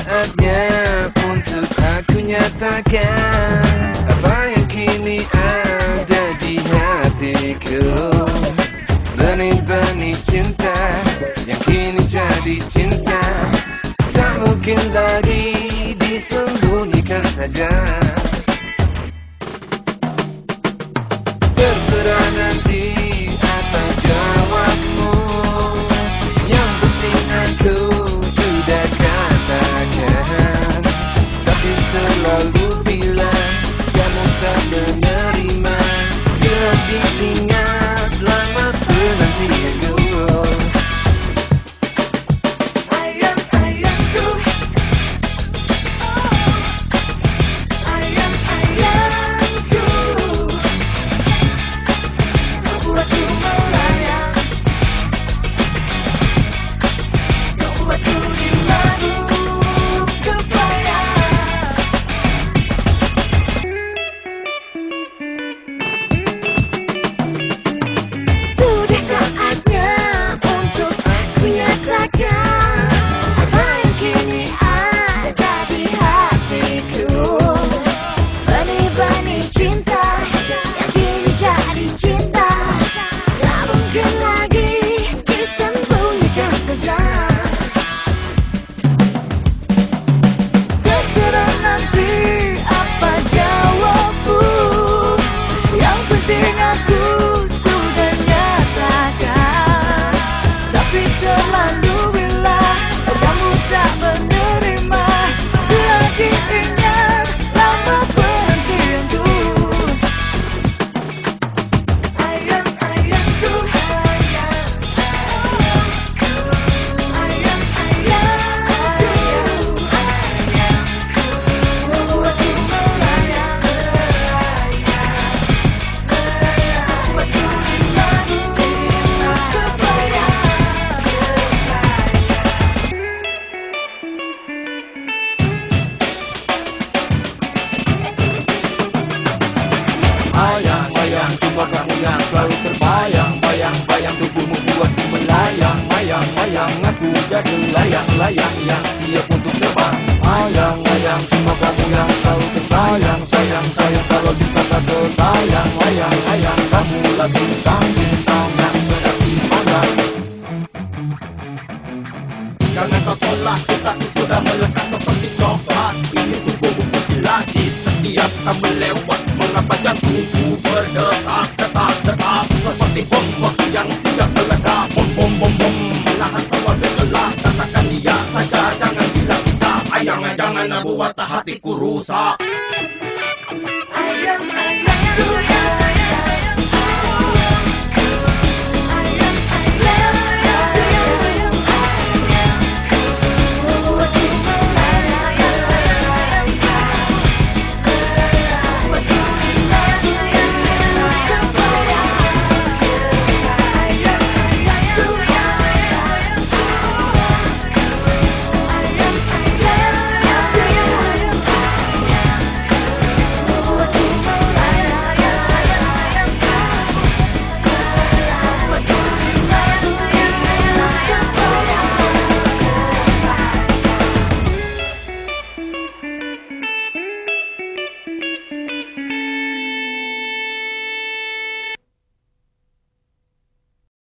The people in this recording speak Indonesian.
saatnya untuk aku nyatakan Apa yang kini ada di hatiku. Benih-benih cinta yang kini jadi cinta. Tak mungkin lagi disembunyikan saja layang-layang yang siap untuk terbang Bayang-bayang cuma kamu yang selalu tersayang Sayang-sayang kalau cinta tak tertayang Bayang-bayang kamu lah bintang-bintang yang sedang dipandang Jangan kau tolak cintaku sudah melekat seperti coklat. Ini tubuhmu lagi setiap kamu lewat. Mengapa jantungku ನಗುವ ತಹತಿ ಕುರೂಸ ಅಯ್ಯಂ ಅಯ್ಯಂ